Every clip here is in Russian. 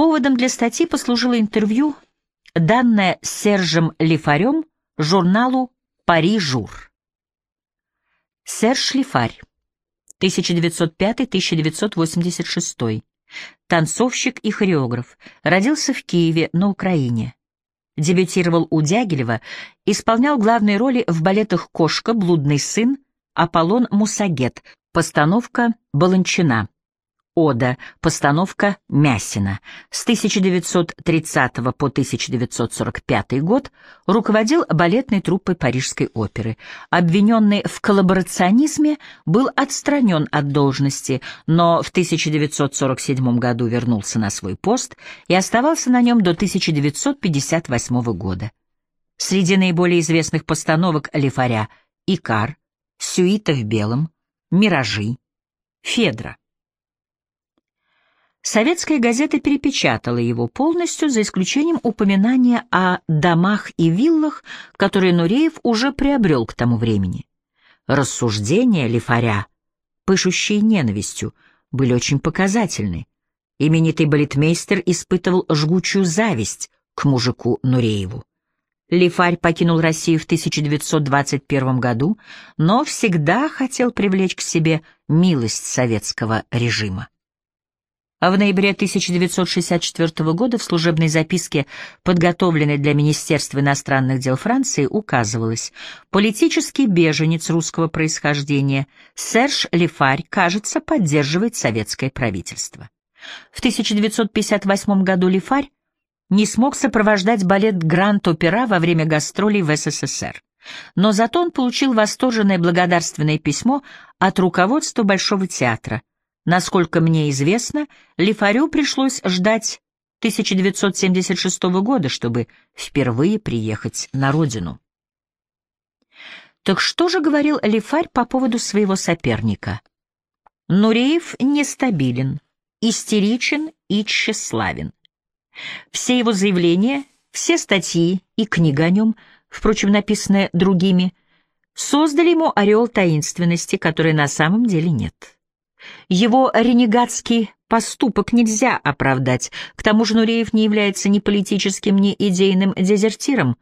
Поводом для статьи послужило интервью, данное Сержем Лифарем журналу «Пари-Жур». Серж Лифарь, 1905-1986, танцовщик и хореограф, родился в Киеве на Украине. Дебютировал у Дягилева, исполнял главные роли в балетах «Кошка», «Блудный сын», «Аполлон Мусагет», постановка «Баланчина». Ода, постановка Мясина. С 1930 по 1945 год руководил балетной труппой Парижской оперы. Обвиненный в коллаборационизме, был отстранен от должности, но в 1947 году вернулся на свой пост и оставался на нем до 1958 года. Среди наиболее известных постановок Лефаря «Икар», «Сюита в белом», «Миражи», «Федра». Советская газета перепечатала его полностью, за исключением упоминания о домах и виллах, которые Нуреев уже приобрел к тому времени. Рассуждения Лифаря, пышущие ненавистью, были очень показательны. Именитый балетмейстер испытывал жгучую зависть к мужику Нурееву. Лифарь покинул Россию в 1921 году, но всегда хотел привлечь к себе милость советского режима. А в ноябре 1964 года в служебной записке, подготовленной для Министерства иностранных дел Франции, указывалось «Политический беженец русского происхождения Серж Лефарь, кажется, поддерживает советское правительство». В 1958 году Лефарь не смог сопровождать балет «Гранд-опера» во время гастролей в СССР. Но зато он получил восторженное благодарственное письмо от руководства Большого театра, Насколько мне известно, Лифарю пришлось ждать 1976 года, чтобы впервые приехать на родину. Так что же говорил Лифарь по поводу своего соперника? Нуреев нестабилен, истеричен и тщеславен. Все его заявления, все статьи и книга о нем, впрочем, написанные другими, создали ему ореол таинственности, которой на самом деле нет. Его ренегатский поступок нельзя оправдать, к тому же Нуреев не является ни политическим, ни идейным дезертиром.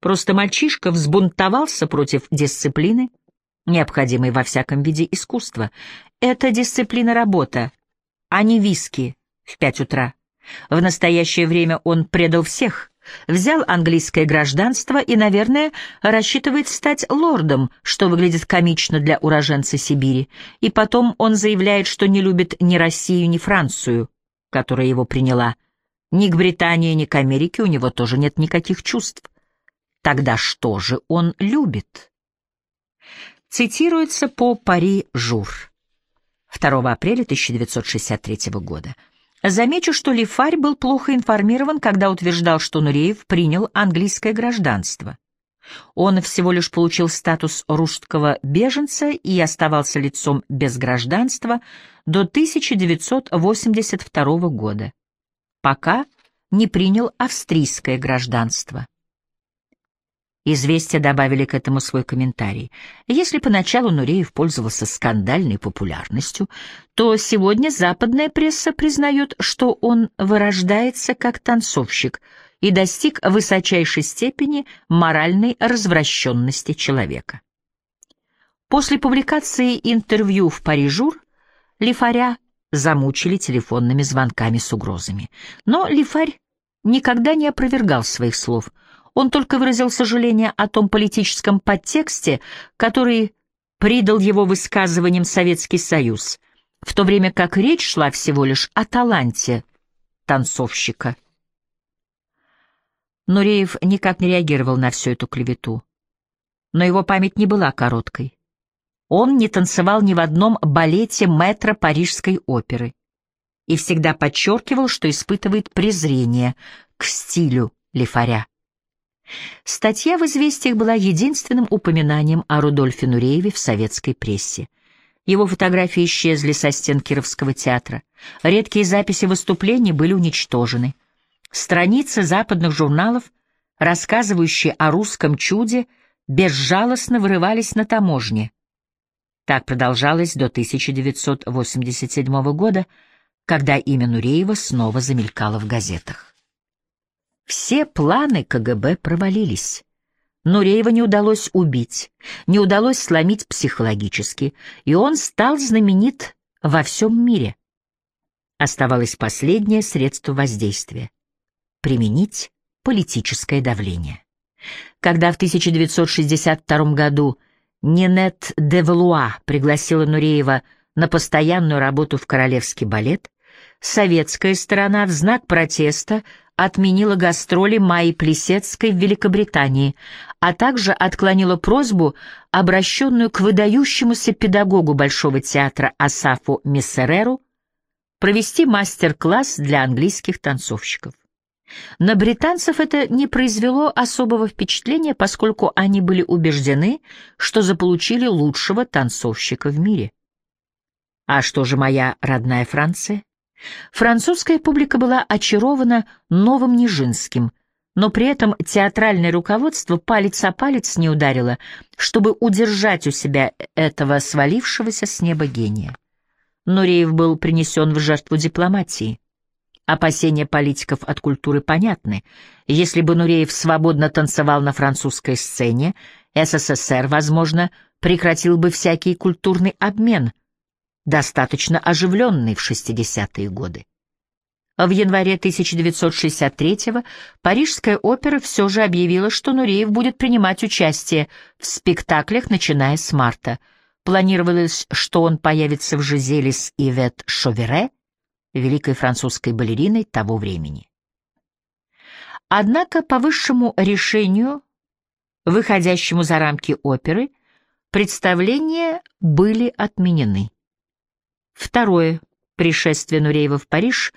Просто мальчишка взбунтовался против дисциплины, необходимой во всяком виде искусства. Это дисциплина работа, а не виски в пять утра. В настоящее время он предал всех, взял английское гражданство и, наверное, рассчитывает стать лордом, что выглядит комично для уроженца Сибири. И потом он заявляет, что не любит ни Россию, ни Францию, которая его приняла. Ни к Британии, ни к Америке у него тоже нет никаких чувств. Тогда что же он любит? Цитируется по Пари Жур. 2 апреля 1963 года. Замечу, что Лифарь был плохо информирован, когда утверждал, что Нуреев принял английское гражданство. Он всего лишь получил статус русского беженца и оставался лицом без гражданства до 1982 года, пока не принял австрийское гражданство. Известия добавили к этому свой комментарий. Если поначалу Нуреев пользовался скандальной популярностью, то сегодня западная пресса признает, что он вырождается как танцовщик и достиг высочайшей степени моральной развращенности человека. После публикации интервью в Парижур Лифаря замучили телефонными звонками с угрозами. Но Лифарь никогда не опровергал своих слов — он только выразил сожаление о том политическом подтексте, который придал его высказываниям Советский Союз, в то время как речь шла всего лишь о таланте танцовщика. Нуреев никак не реагировал на всю эту клевету. Но его память не была короткой. Он не танцевал ни в одном балете метра Парижской оперы и всегда подчеркивал, что испытывает презрение к стилю Лефаря. Статья в «Известиях» была единственным упоминанием о Рудольфе Нурееве в советской прессе. Его фотографии исчезли со стен Кировского театра. Редкие записи выступлений были уничтожены. Страницы западных журналов, рассказывающие о русском чуде, безжалостно вырывались на таможне. Так продолжалось до 1987 года, когда имя Нуреева снова замелькало в газетах. Все планы КГБ провалились. Нуреева не удалось убить, не удалось сломить психологически, и он стал знаменит во всем мире. Оставалось последнее средство воздействия — применить политическое давление. Когда в 1962 году Нинет де Валуа пригласила Нуреева на постоянную работу в Королевский балет, советская сторона в знак протеста отменила гастроли Майи Плесецкой в Великобритании, а также отклонила просьбу, обращенную к выдающемуся педагогу Большого театра Асафу Мессереру, провести мастер-класс для английских танцовщиков. На британцев это не произвело особого впечатления, поскольку они были убеждены, что заполучили лучшего танцовщика в мире. А что же моя родная Франция? Французская публика была очарована новым Нижинским, но при этом театральное руководство палец о палец не ударило, чтобы удержать у себя этого свалившегося с неба гения. Нуреев был принесен в жертву дипломатии. Опасения политиков от культуры понятны. Если бы Нуреев свободно танцевал на французской сцене, СССР, возможно, прекратил бы всякий культурный обмен, достаточно оживленный в 60-е годы. В январе 1963-го Парижская опера все же объявила, что Нуреев будет принимать участие в спектаклях, начиная с марта. Планировалось, что он появится в Жизели с Ивет Шовере, великой французской балериной того времени. Однако по высшему решению, выходящему за рамки оперы, представления были отменены. Второе пришествие Нуреева в Париж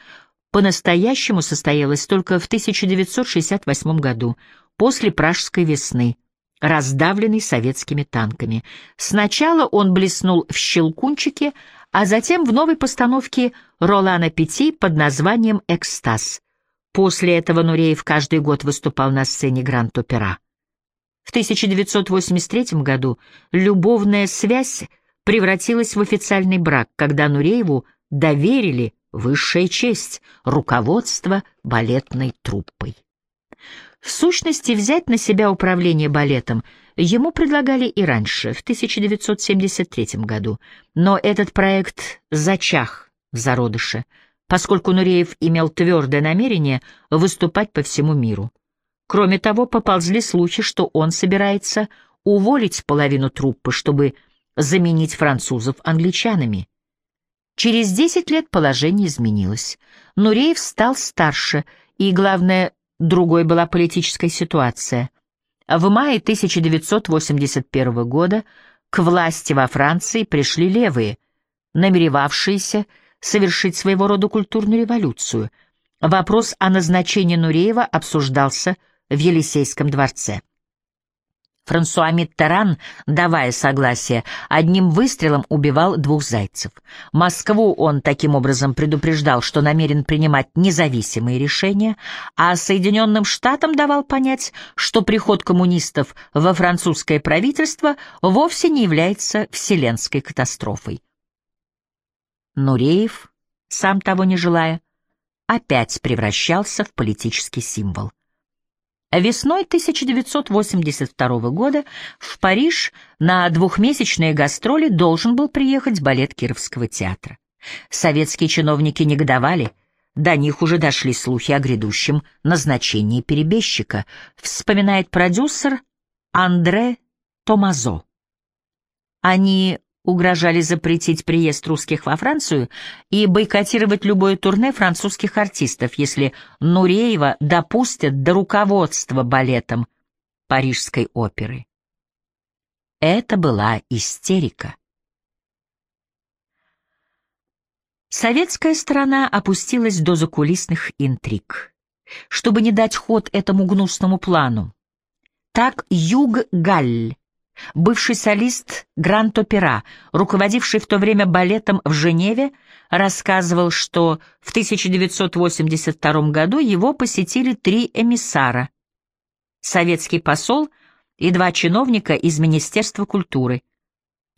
по-настоящему состоялось только в 1968 году, после Пражской весны, раздавленный советскими танками. Сначала он блеснул в «Щелкунчике», а затем в новой постановке Ролана Пяти под названием «Экстаз». После этого Нуреев каждый год выступал на сцене Гранд-Опера. В 1983 году любовная связь превратилась в официальный брак, когда Нурееву доверили высшая честь — руководство балетной труппой. В сущности, взять на себя управление балетом ему предлагали и раньше, в 1973 году, но этот проект зачах в зародыше, поскольку Нуреев имел твердое намерение выступать по всему миру. Кроме того, поползли слухи, что он собирается уволить половину труппы, чтобы заменить французов англичанами. Через 10 лет положение изменилось. Нуреев стал старше, и, главное, другой была политическая ситуация. В мае 1981 года к власти во Франции пришли левые, намеревавшиеся совершить своего рода культурную революцию. Вопрос о назначении Нуреева обсуждался в Елисейском дворце. Франсуа Миттеран, давая согласие, одним выстрелом убивал двух зайцев. Москву он таким образом предупреждал, что намерен принимать независимые решения, а Соединенным Штатам давал понять, что приход коммунистов во французское правительство вовсе не является вселенской катастрофой. Нуреев, сам того не желая, опять превращался в политический символ. Весной 1982 года в Париж на двухмесячные гастроли должен был приехать балет Кировского театра. Советские чиновники негодовали, до них уже дошли слухи о грядущем назначении перебежчика, вспоминает продюсер Андре Томазо. Они угрожали запретить приезд русских во Францию и бойкотировать любое турне французских артистов, если Нуреева допустят до руководства балетом Парижской оперы. Это была истерика. Советская сторона опустилась до закулисных интриг, чтобы не дать ход этому гнусному плану. Так Юг Галль Бывший солист Гранд-Опера, руководивший в то время балетом в Женеве, рассказывал, что в 1982 году его посетили три эмиссара — советский посол и два чиновника из Министерства культуры.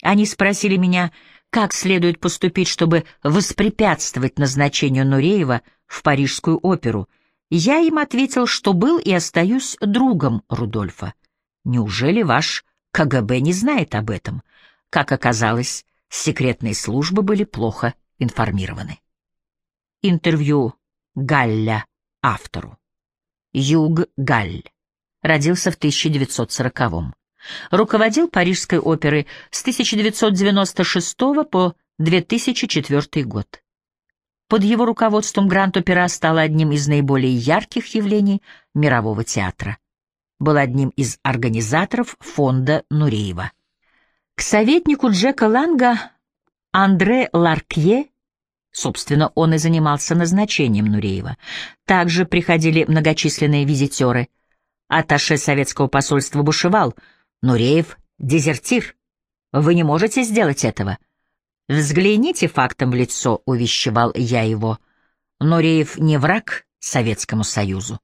Они спросили меня, как следует поступить, чтобы воспрепятствовать назначению Нуреева в Парижскую оперу. Я им ответил, что был и остаюсь другом Рудольфа. Неужели ваш КГБ не знает об этом? Как оказалось, секретные службы были плохо информированы. Интервью Галля автору. Юг Галь. Родился в 1940-м. Руководил Парижской оперой с 1996 по 2004 год. Под его руководством Гранд-опера стала одним из наиболее ярких явлений мирового театра. Был одним из организаторов фонда Нуреева. К советнику Джека Ланга Андре Ларкье, собственно, он и занимался назначением Нуреева, также приходили многочисленные визитеры. Атташе советского посольства бушевал — Нуреев — дезертир. Вы не можете сделать этого. Взгляните фактом в лицо, — увещевал я его. Нуреев не враг Советскому Союзу.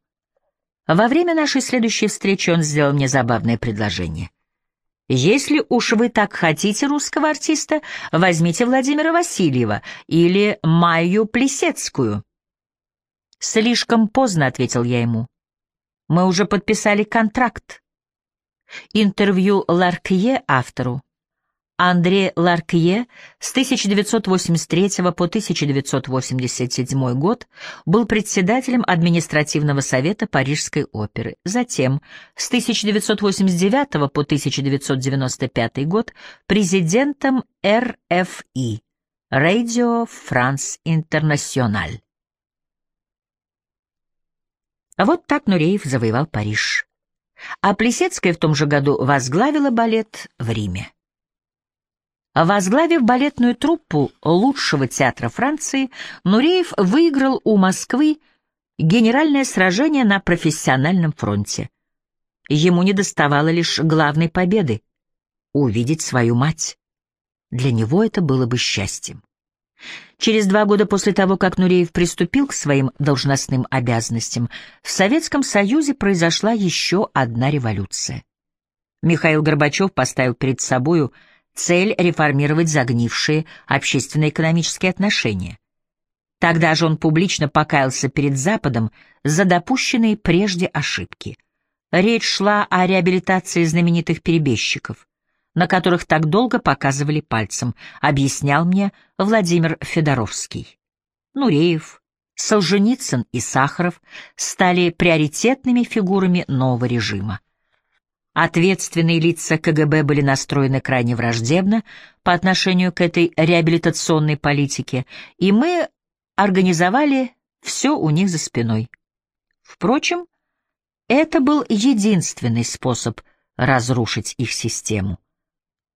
Во время нашей следующей встречи он сделал мне забавное предложение. «Если уж вы так хотите русского артиста, возьмите Владимира Васильева или Майю Плесецкую». «Слишком поздно», — ответил я ему. «Мы уже подписали контракт. Интервью Ларкье автору. Андре Ларкье с 1983 по 1987 год был председателем административного совета Парижской оперы. Затем с 1989 по 1995 год президентом РФИ Radio France International. Вот так Нуреев завоевал Париж а Плесецкая в том же году возглавила балет в Риме. Возглавив балетную труппу лучшего театра Франции, Нуреев выиграл у Москвы генеральное сражение на профессиональном фронте. Ему не доставало лишь главной победы — увидеть свою мать. Для него это было бы счастьем. Через два года после того, как Нуреев приступил к своим должностным обязанностям, в Советском Союзе произошла еще одна революция. Михаил Горбачев поставил перед собою цель реформировать загнившие общественно-экономические отношения. Тогда же он публично покаялся перед Западом за допущенные прежде ошибки. Речь шла о реабилитации знаменитых перебежчиков на которых так долго показывали пальцем, объяснял мне Владимир Федоровский. Нуреев, Солженицын и Сахаров стали приоритетными фигурами нового режима. Ответственные лица КГБ были настроены крайне враждебно по отношению к этой реабилитационной политике, и мы организовали все у них за спиной. Впрочем, это был единственный способ разрушить их систему.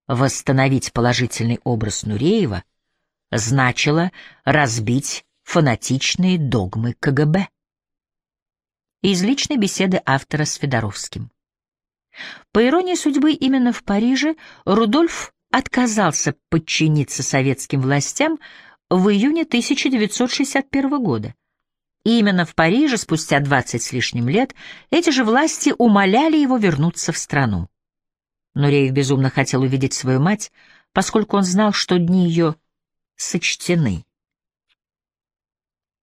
Восстановить положительный образ Нуреева значило разбить фанатичные догмы КГБ. Из личной беседы автора с Федоровским. По иронии судьбы, именно в Париже Рудольф отказался подчиниться советским властям в июне 1961 года. И именно в Париже спустя 20 с лишним лет эти же власти умоляли его вернуться в страну. Нуреев безумно хотел увидеть свою мать, поскольку он знал, что дни ее сочтены.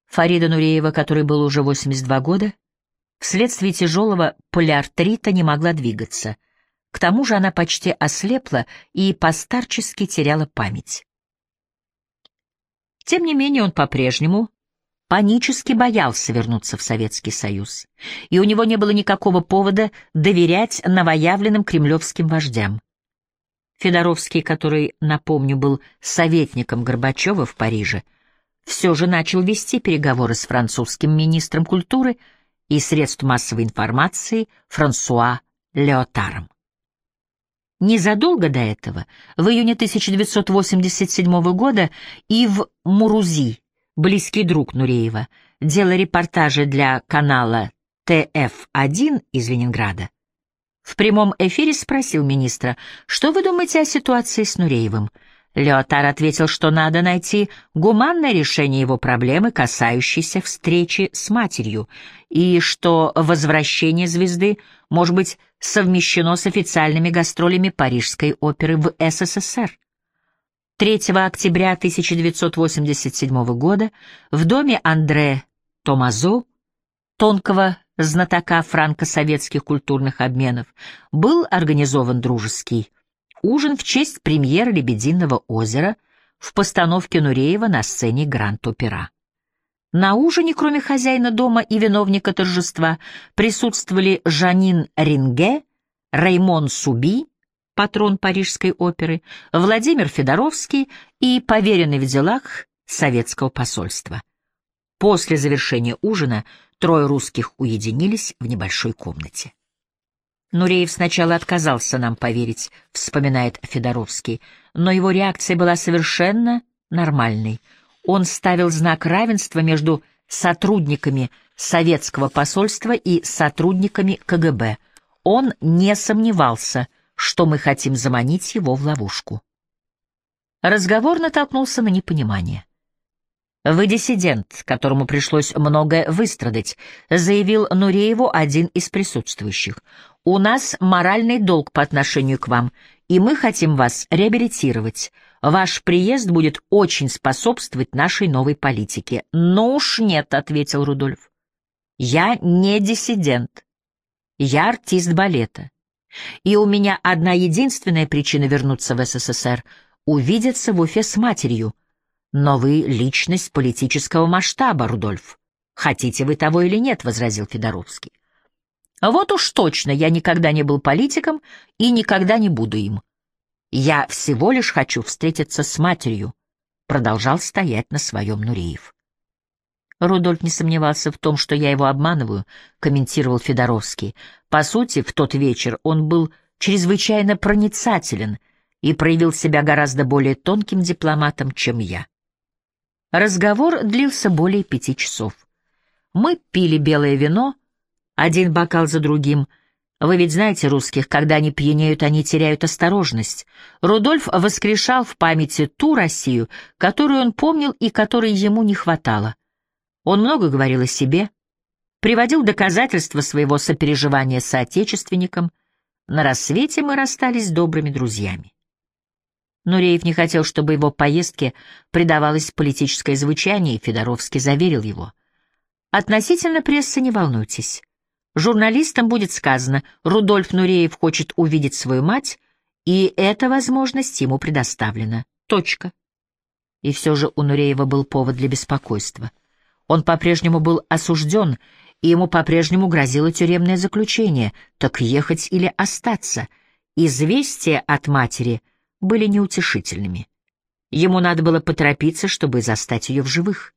Фарида Нуреева, которой было уже 82 года, вследствие тяжелого полиартрита не могла двигаться. К тому же она почти ослепла и постарчески теряла память. Тем не менее он по-прежнему панически боялся вернуться в Советский Союз, и у него не было никакого повода доверять новоявленным кремлевским вождям. Федоровский, который, напомню, был советником Горбачева в Париже, все же начал вести переговоры с французским министром культуры и средств массовой информации Франсуа Леотаром. Незадолго до этого, в июне 1987 года, Ив Мурузи, близкий друг Нуреева, делая репортажи для канала ТФ-1 из Ленинграда, в прямом эфире спросил министра, что вы думаете о ситуации с Нуреевым? Леотар ответил, что надо найти гуманное решение его проблемы, касающейся встречи с матерью, и что возвращение звезды может быть совмещено с официальными гастролями Парижской оперы в СССР. 3 октября 1987 года в доме Андре Томазо, тонкого знатока франко-советских культурных обменов, был организован дружеский ужин в честь премьеры «Лебединого озера» в постановке Нуреева на сцене Гранд-Опера. На ужине, кроме хозяина дома и виновника торжества, присутствовали Жанин Ринге, Раймон Суби, патрон Парижской оперы, Владимир Федоровский и поверенный в делах советского посольства. После завершения ужина трое русских уединились в небольшой комнате. Нуреев сначала отказался нам поверить, вспоминает Федоровский, но его реакция была совершенно нормальной. Он ставил знак равенства между сотрудниками советского посольства и сотрудниками КГБ. Он не сомневался — что мы хотим заманить его в ловушку. Разговор натолкнулся на непонимание. «Вы диссидент, которому пришлось многое выстрадать», — заявил Нурееву один из присутствующих. «У нас моральный долг по отношению к вам, и мы хотим вас реабилитировать. Ваш приезд будет очень способствовать нашей новой политике». «Ну уж нет», — ответил Рудольф. «Я не диссидент. Я артист балета. И у меня одна единственная причина вернуться в СССР — увидеться в Уфе с матерью. Но вы — личность политического масштаба, Рудольф. Хотите вы того или нет, — возразил Федоровский. Вот уж точно, я никогда не был политиком и никогда не буду им. Я всего лишь хочу встретиться с матерью, — продолжал стоять на своем Нуреев. Рудольф не сомневался в том, что я его обманываю, комментировал Федоровский. По сути, в тот вечер он был чрезвычайно проницателен и проявил себя гораздо более тонким дипломатом, чем я. Разговор длился более пяти часов. Мы пили белое вино, один бокал за другим. Вы ведь знаете русских, когда они пьянеют, они теряют осторожность. Рудольф воскрешал в памяти ту Россию, которую он помнил и которой ему не хватало. Он много говорил о себе, приводил доказательства своего сопереживания с соотечественником. На рассвете мы расстались добрыми друзьями. Нуреев не хотел, чтобы его поездке придавалось политическое звучание, и Федоровский заверил его. «Относительно прессы не волнуйтесь. Журналистам будет сказано, Рудольф Нуреев хочет увидеть свою мать, и эта возможность ему предоставлена. Точка». И все же у Нуреева был повод для беспокойства — он по-прежнему был осужден, и ему по-прежнему грозило тюремное заключение. Так ехать или остаться? Известия от матери были неутешительными. Ему надо было поторопиться, чтобы застать ее в живых.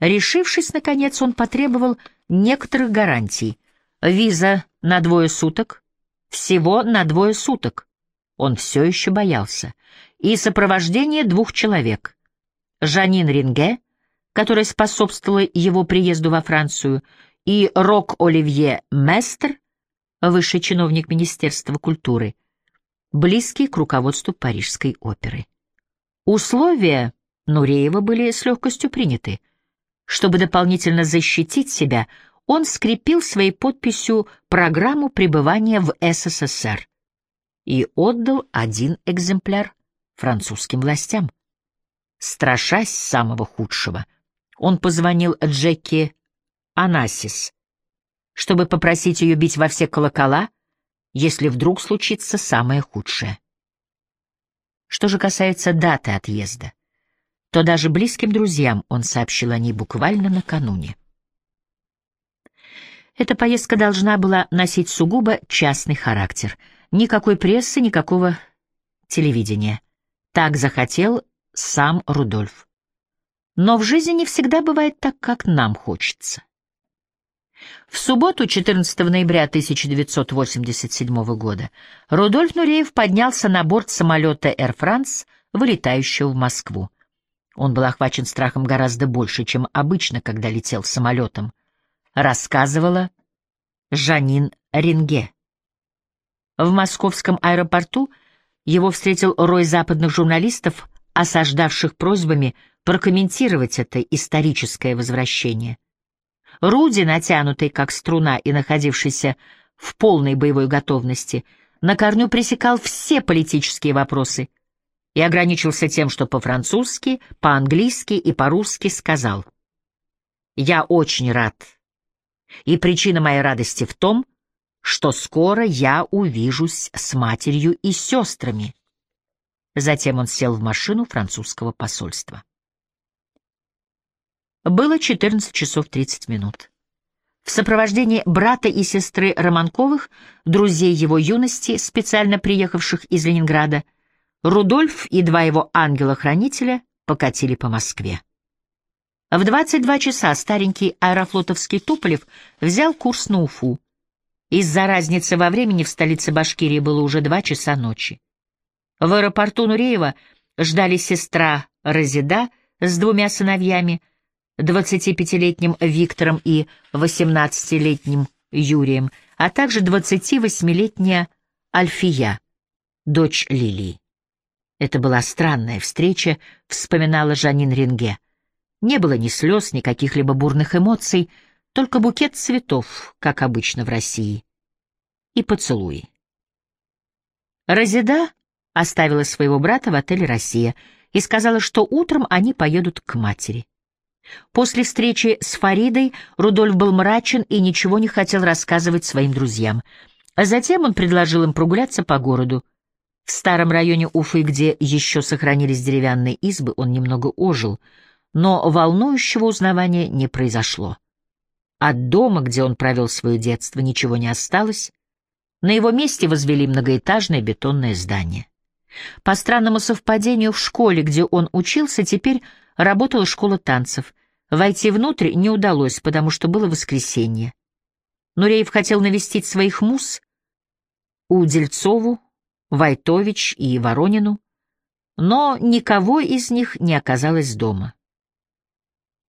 Решившись, наконец, он потребовал некоторых гарантий. Виза на двое суток, всего на двое суток. Он все еще боялся. И сопровождение двух человек. Жанин Ринге которая способствовала его приезду во Францию, и Рок-Оливье Местер, высший чиновник Министерства культуры, близкий к руководству Парижской оперы. Условия Нуреева были с легкостью приняты. Чтобы дополнительно защитить себя, он скрепил своей подписью программу пребывания в СССР и отдал один экземпляр французским властям. Страшась самого худшего — он позвонил Джеки Анасис, чтобы попросить ее бить во все колокола, если вдруг случится самое худшее. Что же касается даты отъезда, то даже близким друзьям он сообщил о ней буквально накануне. Эта поездка должна была носить сугубо частный характер. Никакой прессы, никакого телевидения. Так захотел сам Рудольф. Но в жизни не всегда бывает так, как нам хочется. В субботу, 14 ноября 1987 года, Рудольф Нуреев поднялся на борт самолета Air France, вылетающего в Москву. Он был охвачен страхом гораздо больше, чем обычно, когда летел самолетом, рассказывала Жанин Ренге. В московском аэропорту его встретил рой западных журналистов, осаждавших просьбами прокомментировать это историческое возвращение. Руди, натянутый как струна и находившийся в полной боевой готовности, на корню пресекал все политические вопросы. И ограничился тем, что по-французски, по-английски и по-русски сказал «Я очень рад, и причина моей радости в том, что скоро я увижусь с матерью и сестрами». Затем он сел в машину французского посольства. Было 14 часов 30 минут. В сопровождении брата и сестры Романковых, друзей его юности, специально приехавших из Ленинграда, Рудольф и два его ангела-хранителя покатили по Москве. В 22 часа старенький аэрофлотовский Туполев взял курс на Уфу. Из-за разницы во времени в столице Башкирии было уже два часа ночи. В аэропорту Нуреева ждали сестра Разида с двумя сыновьями — 25-летним Виктором и 18-летним Юрием, а также 28-летняя Альфия, дочь Лилии. Это была странная встреча, вспоминала Жанин Ренге. Не было ни слез, ни каких-либо бурных эмоций, только букет цветов, как обычно в России, и поцелуи. Разида оставила своего брата в отеле «Россия» и сказала, что утром они поедут к матери. После встречи с Фаридой Рудольф был мрачен и ничего не хотел рассказывать своим друзьям. А затем он предложил им прогуляться по городу. В старом районе Уфы, где еще сохранились деревянные избы, он немного ожил, но волнующего узнавания не произошло. От дома, где он провел свое детство, ничего не осталось. На его месте возвели многоэтажное бетонное здание. По странному совпадению в школе, где он учился, теперь работала школа танцев. Войти внутрь не удалось, потому что было воскресенье. Нуреев хотел навестить своих муз, Удельцову, Вайтович и Воронину, но никого из них не оказалось дома.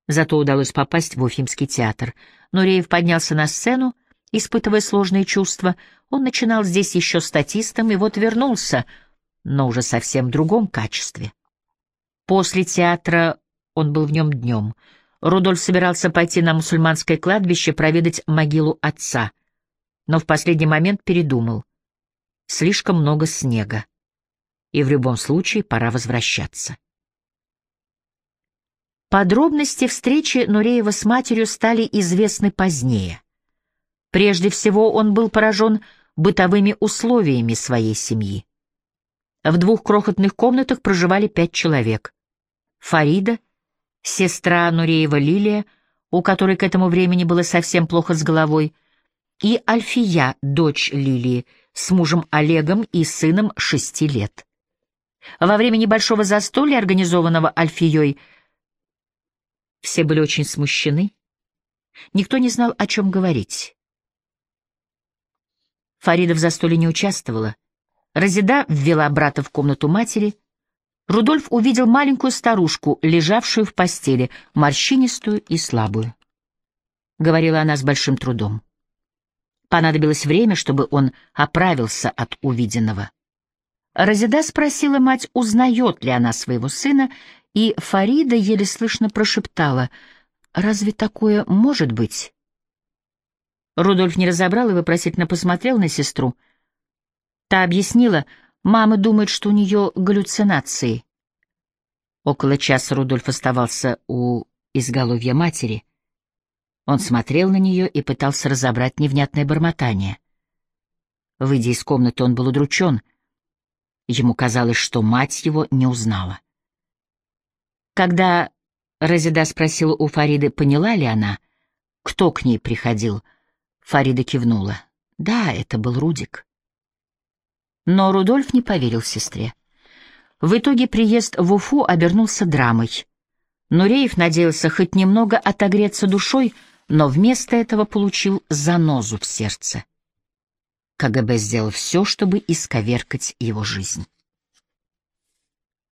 Зато удалось попасть в Уфимский театр. Нуреев поднялся на сцену, испытывая сложные чувства. Он начинал здесь еще статистом и вот вернулся, но уже совсем в другом качестве. После театра он был в нем днем. Рудольф собирался пойти на мусульманское кладбище проведать могилу отца, но в последний момент передумал. Слишком много снега, и в любом случае пора возвращаться. Подробности встречи Нуреева с матерью стали известны позднее. Прежде всего он был поражен бытовыми условиями своей семьи. В двух крохотных комнатах проживали пять человек. Фарида, сестра Нуреева Лилия, у которой к этому времени было совсем плохо с головой, и Альфия, дочь Лилии, с мужем Олегом и сыном шести лет. Во время небольшого застолья, организованного Альфией, все были очень смущены. Никто не знал, о чем говорить. Фарида в застолье не участвовала. Разида ввела брата в комнату матери — Рудольф увидел маленькую старушку, лежавшую в постели, морщинистую и слабую. Говорила она с большим трудом. Понадобилось время, чтобы он оправился от увиденного. Разида спросила мать, узнает ли она своего сына, и Фарида еле слышно прошептала, «Разве такое может быть?» Рудольф не разобрал и вопросительно посмотрел на сестру. Та объяснила, Мама думает, что у нее галлюцинации. Около часа Рудольф оставался у изголовья матери. Он смотрел на нее и пытался разобрать невнятное бормотание. Выйдя из комнаты, он был удручен. Ему казалось, что мать его не узнала. Когда Разида спросила у Фариды, поняла ли она, кто к ней приходил, Фарида кивнула. Да, это был Рудик. Но Рудольф не поверил сестре. В итоге приезд в Уфу обернулся драмой. Нуреев надеялся хоть немного отогреться душой, но вместо этого получил занозу в сердце. КГБ сделал все, чтобы исковеркать его жизнь.